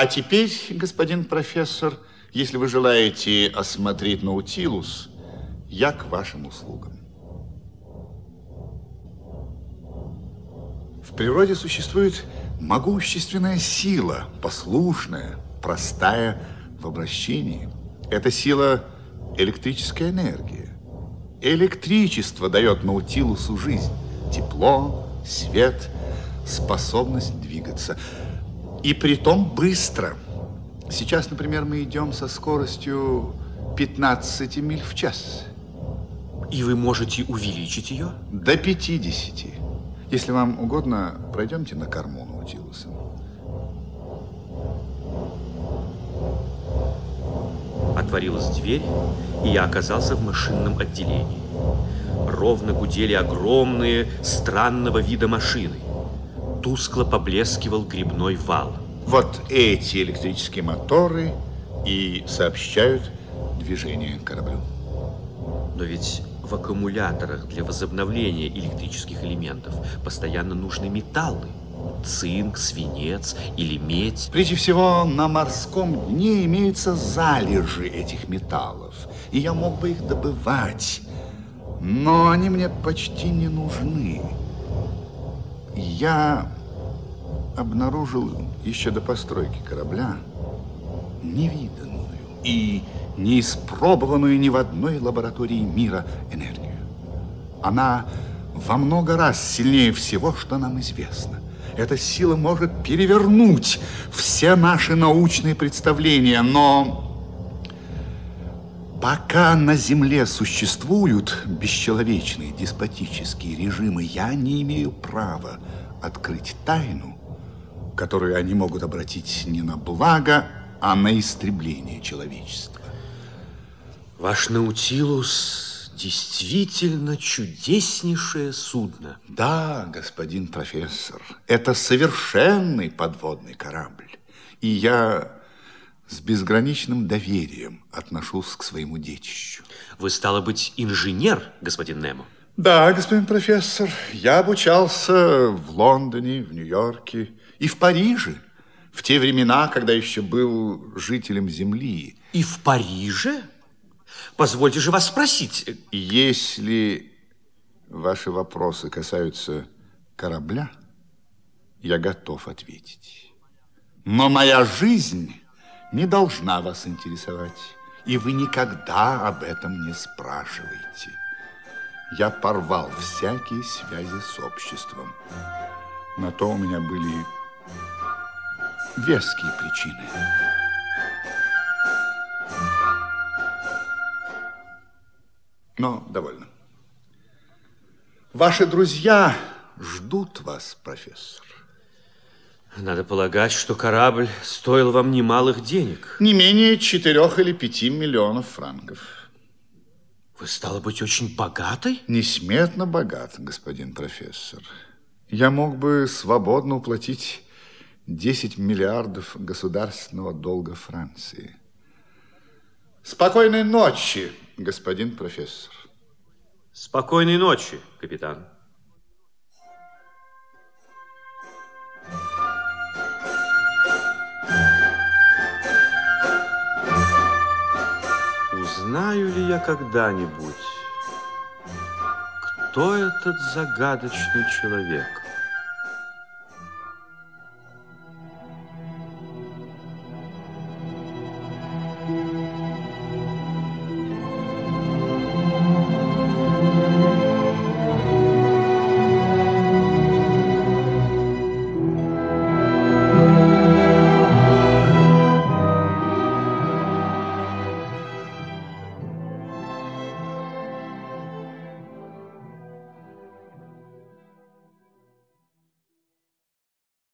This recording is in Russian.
А теперь, господин профессор, если вы желаете осмотреть Наутилус, я к вашим услугам. В природе существует могущественная сила, послушная, простая в обращении. Эта сила – электрическая энергия. Электричество дает Наутилусу жизнь, тепло, свет, способность двигаться. И при том быстро. Сейчас, например, мы идем со скоростью 15 миль в час. И вы можете увеличить ее? До 50. Если вам угодно, пройдемте на корму Наутилуса. Отворилась дверь, и я оказался в машинном отделении. Ровно гудели огромные, странного вида машины. Тускло поблескивал грибной вал. Вот эти электрические моторы и сообщают движение кораблю. Но ведь в аккумуляторах для возобновления электрических элементов постоянно нужны металлы. Цинк, свинец или медь. Прежде всего, на морском дне имеются залежи этих металлов. И я мог бы их добывать. Но они мне почти не нужны. Я обнаружил еще до постройки корабля невиданную и неиспробованную ни в одной лаборатории мира энергию. Она во много раз сильнее всего, что нам известно. Эта сила может перевернуть все наши научные представления, но пока на Земле существуют бесчеловечные деспотические режимы, я не имею права открыть тайну, которую они могут обратить не на благо, а на истребление человечества. Ваш Наутилус действительно чудеснейшее судно. Да, господин профессор, это совершенный подводный корабль. И я с безграничным доверием отношусь к своему детищу. Вы, стало быть, инженер, господин Немо? Да, господин профессор, я обучался в Лондоне, в Нью-Йорке и в Париже в те времена, когда еще был жителем Земли. И в Париже? Позвольте же вас спросить. Если ваши вопросы касаются корабля, я готов ответить. Но моя жизнь не должна вас интересовать, и вы никогда об этом не спрашиваете. Я порвал всякие связи с обществом. На то у меня были веские причины. Но довольно. Ваши друзья ждут вас, профессор. Надо полагать, что корабль стоил вам немалых денег. Не менее четырех или пяти миллионов франков. Вы, стало быть, очень богатый? Несметно богат, господин профессор. Я мог бы свободно уплатить 10 миллиардов государственного долга Франции. Спокойной ночи, господин профессор. Спокойной ночи, капитан. Узнаю ли я когда-нибудь, кто этот загадочный человек?